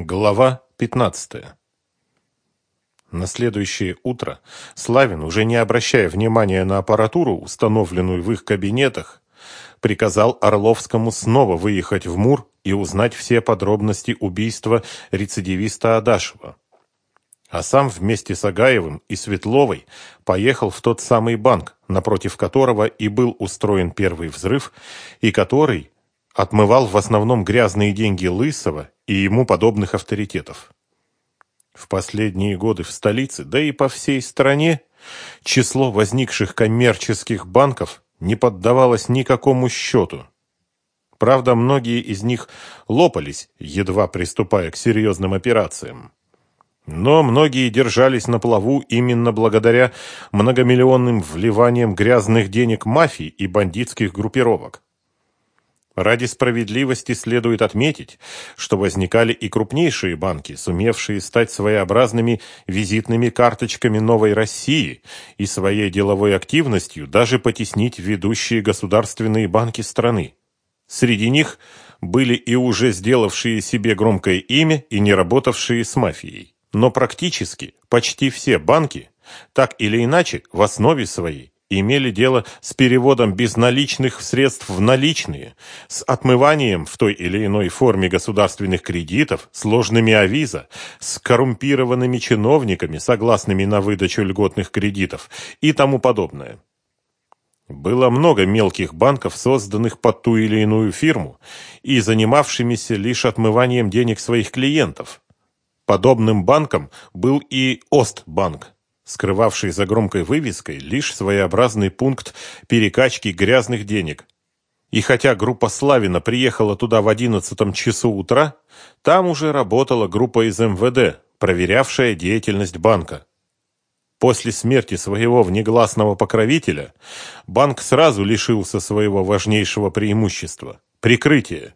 Глава 15. На следующее утро Славин, уже не обращая внимания на аппаратуру, установленную в их кабинетах, приказал Орловскому снова выехать в Мур и узнать все подробности убийства рецидивиста Адашева. А сам вместе с Агаевым и Светловой поехал в тот самый банк, напротив которого и был устроен первый взрыв, и который отмывал в основном грязные деньги Лысого и ему подобных авторитетов. В последние годы в столице, да и по всей стране, число возникших коммерческих банков не поддавалось никакому счету. Правда, многие из них лопались, едва приступая к серьезным операциям. Но многие держались на плаву именно благодаря многомиллионным вливаниям грязных денег мафии и бандитских группировок. Ради справедливости следует отметить, что возникали и крупнейшие банки, сумевшие стать своеобразными визитными карточками новой России и своей деловой активностью даже потеснить ведущие государственные банки страны. Среди них были и уже сделавшие себе громкое имя и не работавшие с мафией. Но практически почти все банки, так или иначе, в основе своей имели дело с переводом безналичных средств в наличные, с отмыванием в той или иной форме государственных кредитов, сложными авиза, с коррумпированными чиновниками, согласными на выдачу льготных кредитов и тому подобное. Было много мелких банков, созданных под ту или иную фирму и занимавшимися лишь отмыванием денег своих клиентов. Подобным банком был и Остбанк, скрывавший за громкой вывеской лишь своеобразный пункт перекачки грязных денег. И хотя группа Славина приехала туда в одиннадцатом часу утра, там уже работала группа из МВД, проверявшая деятельность банка. После смерти своего внегласного покровителя банк сразу лишился своего важнейшего преимущества – прикрытия.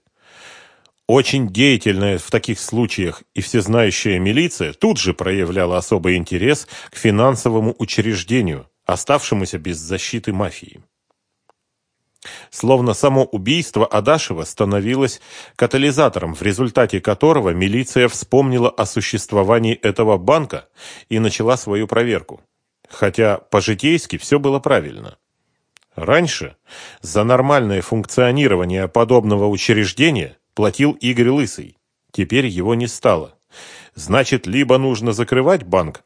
Очень деятельная в таких случаях и всезнающая милиция тут же проявляла особый интерес к финансовому учреждению, оставшемуся без защиты мафии. Словно само убийство Адашева становилось катализатором, в результате которого милиция вспомнила о существовании этого банка и начала свою проверку. Хотя по-житейски все было правильно. Раньше за нормальное функционирование подобного учреждения платил Игорь Лысый. Теперь его не стало. Значит, либо нужно закрывать банк,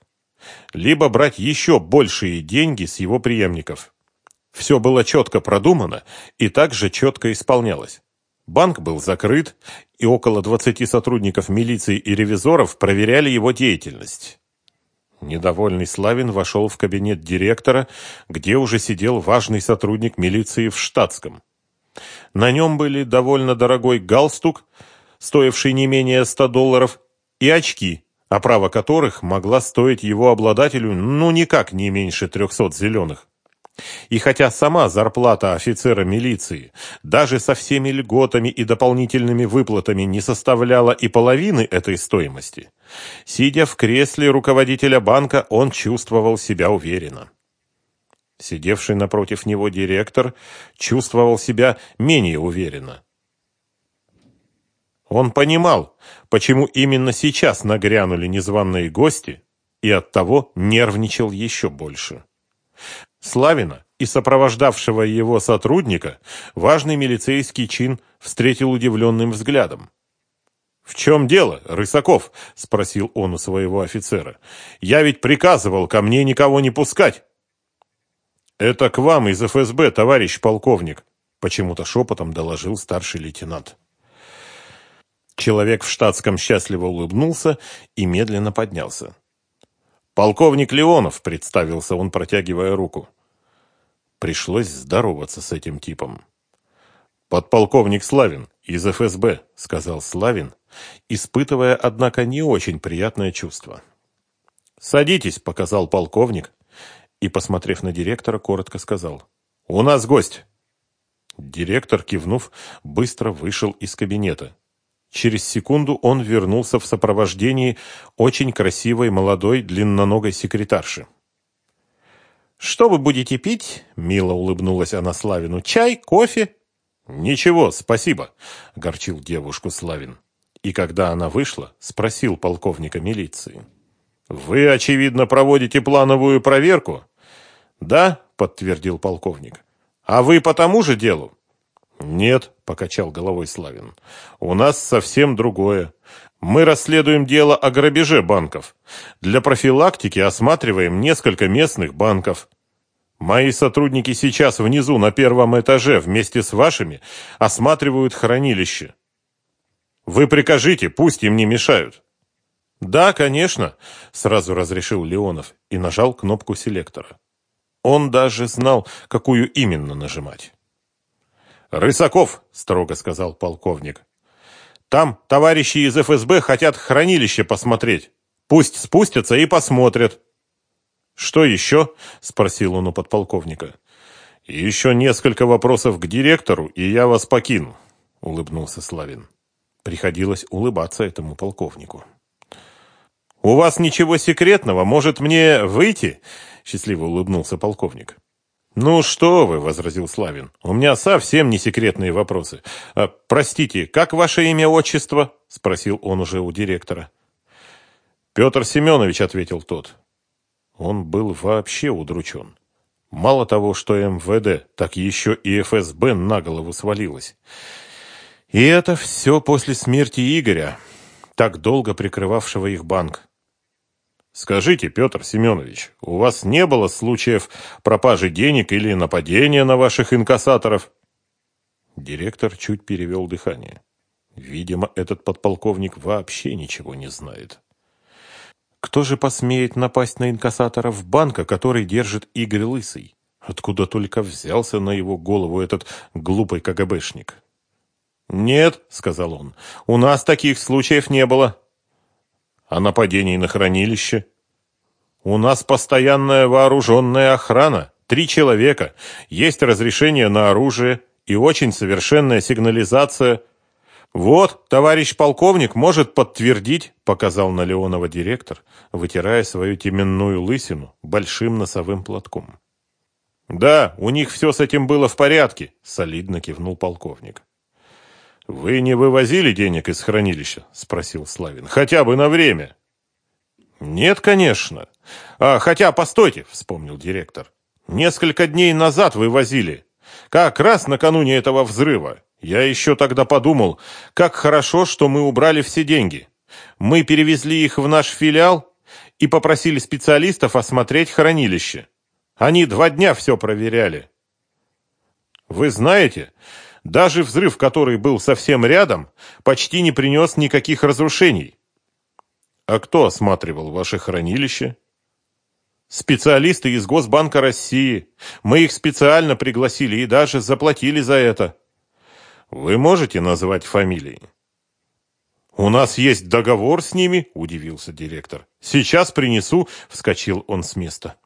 либо брать еще большие деньги с его преемников. Все было четко продумано и также четко исполнялось. Банк был закрыт, и около 20 сотрудников милиции и ревизоров проверяли его деятельность. Недовольный Славин вошел в кабинет директора, где уже сидел важный сотрудник милиции в штатском. На нем были довольно дорогой галстук, стоивший не менее 100 долларов, и очки, оправа которых могла стоить его обладателю ну никак не меньше 300 зеленых. И хотя сама зарплата офицера милиции даже со всеми льготами и дополнительными выплатами не составляла и половины этой стоимости, сидя в кресле руководителя банка, он чувствовал себя уверенно. Сидевший напротив него директор чувствовал себя менее уверенно. Он понимал, почему именно сейчас нагрянули незваные гости, и оттого нервничал еще больше. Славина и сопровождавшего его сотрудника важный милицейский чин встретил удивленным взглядом. «В чем дело, Рысаков?» – спросил он у своего офицера. «Я ведь приказывал ко мне никого не пускать». «Это к вам из ФСБ, товарищ полковник», — почему-то шепотом доложил старший лейтенант. Человек в штатском счастливо улыбнулся и медленно поднялся. «Полковник Леонов», — представился он, протягивая руку. Пришлось здороваться с этим типом. «Подполковник Славин из ФСБ», — сказал Славин, испытывая, однако, не очень приятное чувство. «Садитесь», — показал полковник, и, посмотрев на директора, коротко сказал «У нас гость!». Директор, кивнув, быстро вышел из кабинета. Через секунду он вернулся в сопровождении очень красивой молодой длинноногой секретарши. «Что вы будете пить?» — мило улыбнулась она Славину. «Чай? Кофе?» «Ничего, спасибо», — горчил девушку Славин. и когда она вышла, спросил полковника милиции. «Вы, очевидно, проводите плановую проверку?» «Да», — подтвердил полковник. «А вы по тому же делу?» «Нет», — покачал головой Славин. «У нас совсем другое. Мы расследуем дело о грабеже банков. Для профилактики осматриваем несколько местных банков. Мои сотрудники сейчас внизу на первом этаже вместе с вашими осматривают хранилище. Вы прикажите, пусть им не мешают. Да, конечно, сразу разрешил Леонов и нажал кнопку селектора. Он даже знал, какую именно нажимать. «Рысаков», — строго сказал полковник, — «там товарищи из ФСБ хотят хранилище посмотреть. Пусть спустятся и посмотрят». «Что еще?» — спросил он у подполковника. «Еще несколько вопросов к директору, и я вас покину», — улыбнулся Славин. Приходилось улыбаться этому полковнику. «У вас ничего секретного? Может, мне выйти?» — счастливо улыбнулся полковник. «Ну что вы», — возразил Славин, — «у меня совсем не секретные вопросы. А, простите, как ваше имя, отчество?» — спросил он уже у директора. «Петр Семенович», — ответил тот. Он был вообще удручен. Мало того, что МВД, так еще и ФСБ на голову свалилось. И это все после смерти Игоря, так долго прикрывавшего их банк. Скажите, Петр Семенович, у вас не было случаев пропажи денег или нападения на ваших инкассаторов? Директор чуть перевел дыхание. Видимо, этот подполковник вообще ничего не знает. Кто же посмеет напасть на инкассаторов банка, который держит Игорь Лысый? Откуда только взялся на его голову этот глупый КГБшник? «Нет», — сказал он, — «у нас таких случаев не было». «А нападений на хранилище?» «У нас постоянная вооруженная охрана, три человека, есть разрешение на оружие и очень совершенная сигнализация». «Вот, товарищ полковник может подтвердить», — показал на Леонова директор, вытирая свою теменную лысину большим носовым платком. «Да, у них все с этим было в порядке», — солидно кивнул полковник. «Вы не вывозили денег из хранилища?» — спросил Славин. «Хотя бы на время». «Нет, конечно. А, хотя, постойте», — вспомнил директор. «Несколько дней назад вывозили. Как раз накануне этого взрыва. Я еще тогда подумал, как хорошо, что мы убрали все деньги. Мы перевезли их в наш филиал и попросили специалистов осмотреть хранилище. Они два дня все проверяли. Вы знаете, даже взрыв, который был совсем рядом, почти не принес никаких разрушений. А кто осматривал ваше хранилище? Специалисты из Госбанка России. Мы их специально пригласили и даже заплатили за это. Вы можете назвать фамилии? У нас есть договор с ними, удивился директор. Сейчас принесу, вскочил он с места.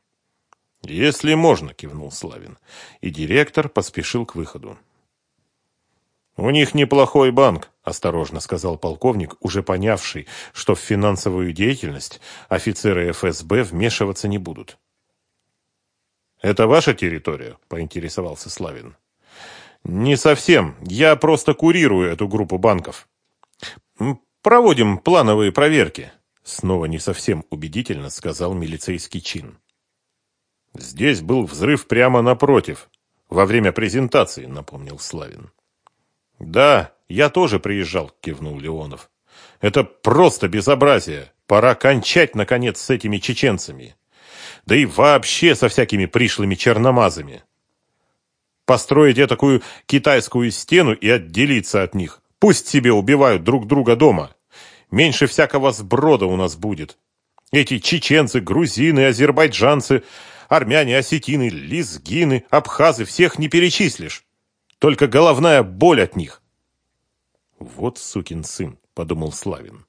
Если можно, кивнул Славин, и директор поспешил к выходу. У них неплохой банк, осторожно сказал полковник, уже понявший, что в финансовую деятельность офицеры ФСБ вмешиваться не будут. Это ваша территория, поинтересовался Славин. Не совсем. Я просто курирую эту группу банков. Проводим плановые проверки. Снова не совсем убедительно сказал милицейский чин. Здесь был взрыв прямо напротив, во время презентации, напомнил Славин. Да, я тоже приезжал, кивнул Леонов. Это просто безобразие. Пора кончать, наконец, с этими чеченцами. Да и вообще со всякими пришлыми черномазами построить такую китайскую стену и отделиться от них. Пусть себе убивают друг друга дома. Меньше всякого сброда у нас будет. Эти чеченцы, грузины, азербайджанцы, армяне, осетины, лезгины, абхазы, всех не перечислишь. Только головная боль от них. Вот сукин сын, подумал Славин,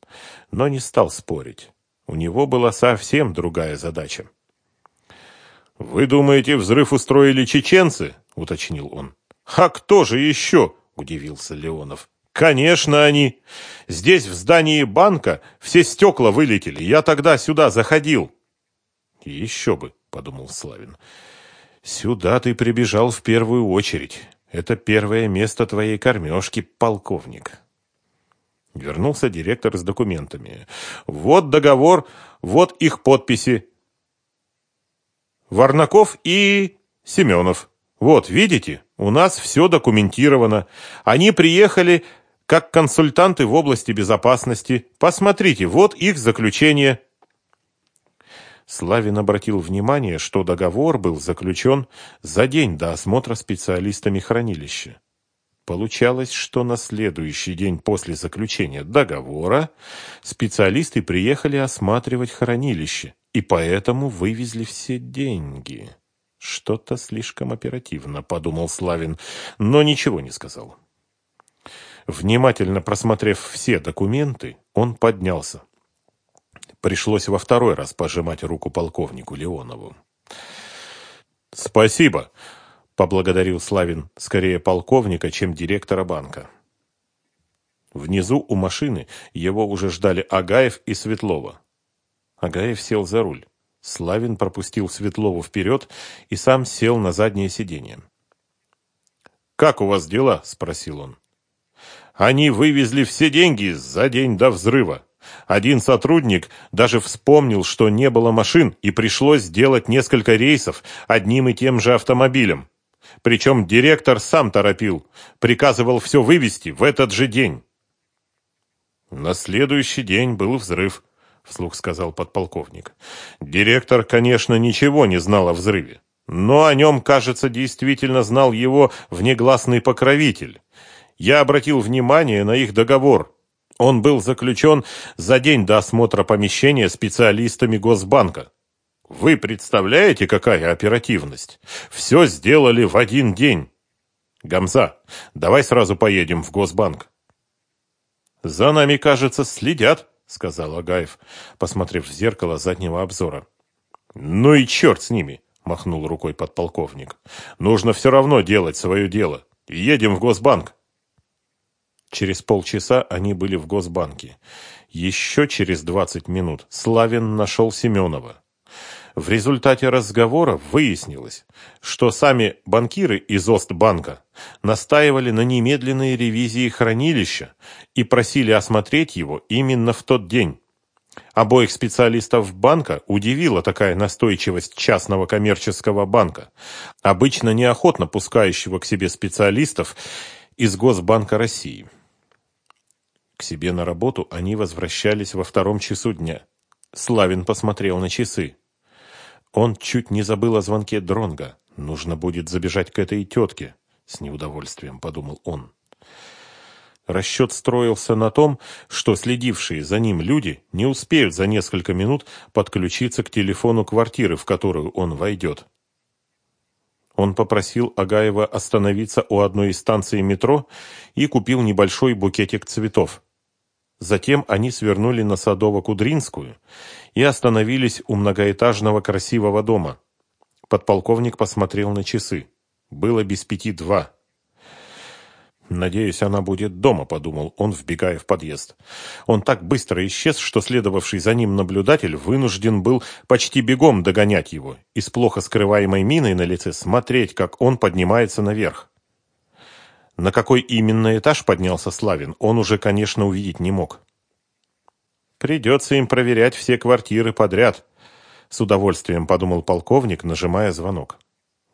но не стал спорить. У него была совсем другая задача. Вы думаете, взрыв устроили чеченцы? — уточнил он. «А кто же еще?» — удивился Леонов. «Конечно они! Здесь, в здании банка, все стекла вылетели. Я тогда сюда заходил». «Еще бы», — подумал Славин. «Сюда ты прибежал в первую очередь. Это первое место твоей кормежки, полковник». Вернулся директор с документами. Вот договор, вот их подписи. Варнаков и Семенов. Вот, видите, у нас все документировано. Они приехали как консультанты в области безопасности. Посмотрите, вот их заключение. Славин обратил внимание, что договор был заключен за день до осмотра специалистами хранилища. Получалось, что на следующий день после заключения договора специалисты приехали осматривать хранилище и поэтому вывезли все деньги. Что-то слишком оперативно, подумал Славин, но ничего не сказал. Внимательно просмотрев все документы, он поднялся. Пришлось во второй раз пожимать руку полковнику Леонову. «Спасибо», — поблагодарил Славин скорее полковника, чем директора банка. Внизу у машины его уже ждали Агаев и Светлова. Агаев сел за руль. Славин пропустил Светлову вперед и сам сел на заднее сиденье. «Как у вас дела?» – спросил он. «Они вывезли все деньги за день до взрыва. Один сотрудник даже вспомнил, что не было машин, и пришлось сделать несколько рейсов одним и тем же автомобилем. Причем директор сам торопил, приказывал все вывести в этот же день». На следующий день был взрыв. — вслух сказал подполковник. «Директор, конечно, ничего не знал о взрыве, но о нем, кажется, действительно знал его внегласный покровитель. Я обратил внимание на их договор. Он был заключен за день до осмотра помещения специалистами Госбанка. Вы представляете, какая оперативность? Все сделали в один день. Гамза, давай сразу поедем в Госбанк. За нами, кажется, следят, сказал Агаев, посмотрев в зеркало заднего обзора. «Ну и черт с ними!» – махнул рукой подполковник. «Нужно все равно делать свое дело. Едем в Госбанк!» Через полчаса они были в Госбанке. Еще через двадцать минут Славин нашел Семенова. В результате разговора выяснилось, что сами банкиры из Остбанка настаивали на немедленной ревизии хранилища и просили осмотреть его именно в тот день. Обоих специалистов банка удивила такая настойчивость частного коммерческого банка, обычно неохотно пускающего к себе специалистов из Госбанка России. К себе на работу они возвращались во втором часу дня. Славин посмотрел на часы. Он чуть не забыл о звонке Дронга. Нужно будет забежать к этой тетке, с неудовольствием подумал он. Расчет строился на том, что следившие за ним люди не успеют за несколько минут подключиться к телефону квартиры, в которую он войдет. Он попросил Агаева остановиться у одной из станций метро и купил небольшой букетик цветов. Затем они свернули на Садово-Кудринскую и остановились у многоэтажного красивого дома. Подполковник посмотрел на часы. Было без пяти два. «Надеюсь, она будет дома», — подумал он, вбегая в подъезд. Он так быстро исчез, что следовавший за ним наблюдатель вынужден был почти бегом догонять его и с плохо скрываемой миной на лице смотреть, как он поднимается наверх. На какой именно этаж поднялся Славин, он уже, конечно, увидеть не мог. «Придется им проверять все квартиры подряд», — с удовольствием подумал полковник, нажимая звонок.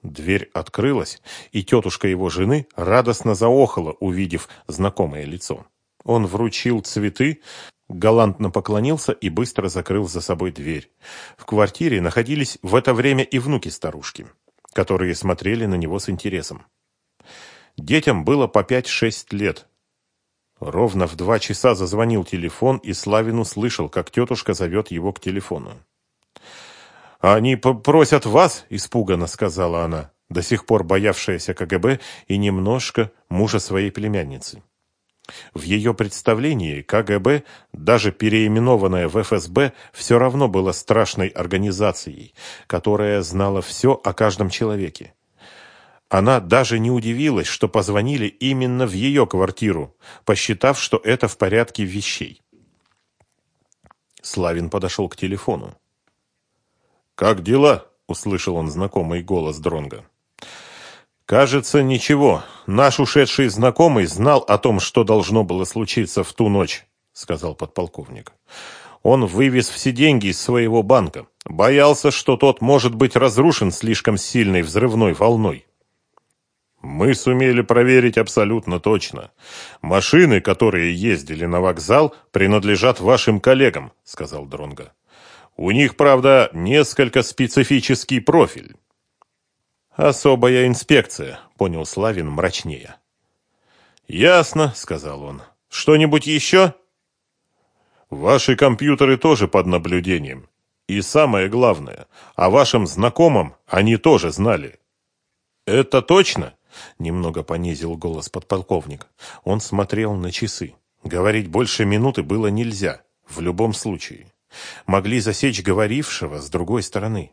Дверь открылась, и тетушка его жены радостно заохала, увидев знакомое лицо. Он вручил цветы, галантно поклонился и быстро закрыл за собой дверь. В квартире находились в это время и внуки старушки, которые смотрели на него с интересом. Детям было по пять-шесть лет. Ровно в два часа зазвонил телефон, и Славин услышал, как тетушка зовет его к телефону. «Они попросят вас», — испуганно сказала она, до сих пор боявшаяся КГБ и немножко мужа своей племянницы. В ее представлении КГБ, даже переименованная в ФСБ, все равно была страшной организацией, которая знала все о каждом человеке. Она даже не удивилась, что позвонили именно в ее квартиру, посчитав, что это в порядке вещей. Славин подошел к телефону. «Как дела?» — услышал он знакомый голос Дронга. Кажется, ничего. Наш ушедший знакомый знал о том, что должно было случиться в ту ночь, сказал подполковник. Он вывез все деньги из своего банка. Боялся, что тот может быть разрушен слишком сильной взрывной волной. Мы сумели проверить абсолютно точно. Машины, которые ездили на вокзал, принадлежат вашим коллегам, сказал Дронга. У них, правда, несколько специфический профиль. «Особая инспекция», — понял Славин мрачнее. «Ясно», — сказал он. «Что-нибудь еще?» «Ваши компьютеры тоже под наблюдением. И самое главное, о вашем знакомом они тоже знали». «Это точно?» — немного понизил голос подполковник. Он смотрел на часы. Говорить больше минуты было нельзя, в любом случае. Могли засечь говорившего с другой стороны.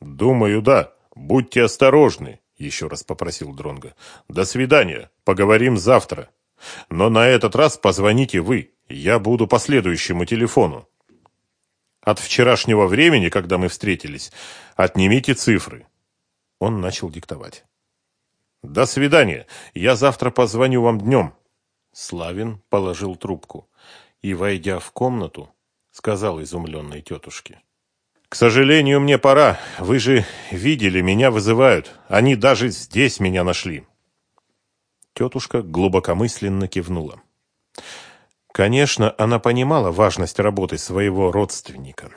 «Думаю, да», «Будьте осторожны», — еще раз попросил Дронга. «До свидания. Поговорим завтра. Но на этот раз позвоните вы. Я буду по следующему телефону. От вчерашнего времени, когда мы встретились, отнимите цифры». Он начал диктовать. «До свидания. Я завтра позвоню вам днем». Славин положил трубку и, войдя в комнату, сказал изумленной тетушке. «К сожалению, мне пора. Вы же видели, меня вызывают. Они даже здесь меня нашли». Тетушка глубокомысленно кивнула. Конечно, она понимала важность работы своего родственника.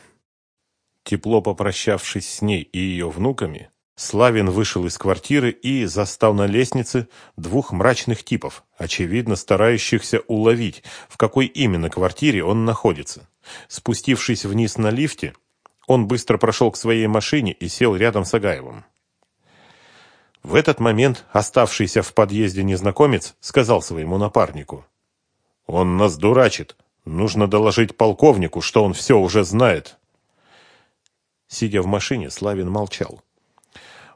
Тепло попрощавшись с ней и ее внуками, Славин вышел из квартиры и застал на лестнице двух мрачных типов, очевидно старающихся уловить, в какой именно квартире он находится. Спустившись вниз на лифте, он быстро прошел к своей машине и сел рядом с Агаевым. В этот момент оставшийся в подъезде незнакомец сказал своему напарнику. «Он нас дурачит. Нужно доложить полковнику, что он все уже знает». Сидя в машине, Славин молчал.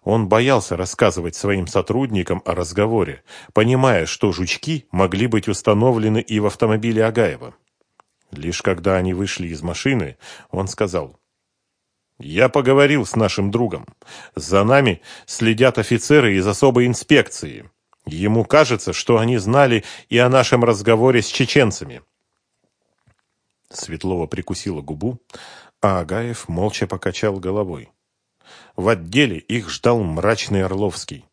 Он боялся рассказывать своим сотрудникам о разговоре, понимая, что жучки могли быть установлены и в автомобиле Агаева. Лишь когда они вышли из машины, он сказал, я поговорил с нашим другом. За нами следят офицеры из особой инспекции. Ему кажется, что они знали и о нашем разговоре с чеченцами. Светлова прикусила губу, а Агаев молча покачал головой. В отделе их ждал мрачный Орловский.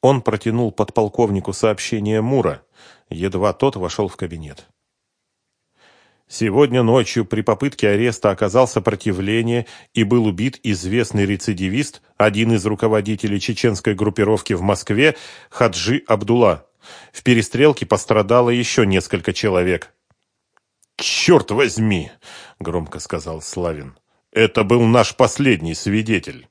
Он протянул подполковнику сообщение Мура, едва тот вошел в кабинет. Сегодня ночью при попытке ареста оказал сопротивление и был убит известный рецидивист, один из руководителей чеченской группировки в Москве, Хаджи Абдулла. В перестрелке пострадало еще несколько человек. «Черт возьми!» – громко сказал Славин. «Это был наш последний свидетель».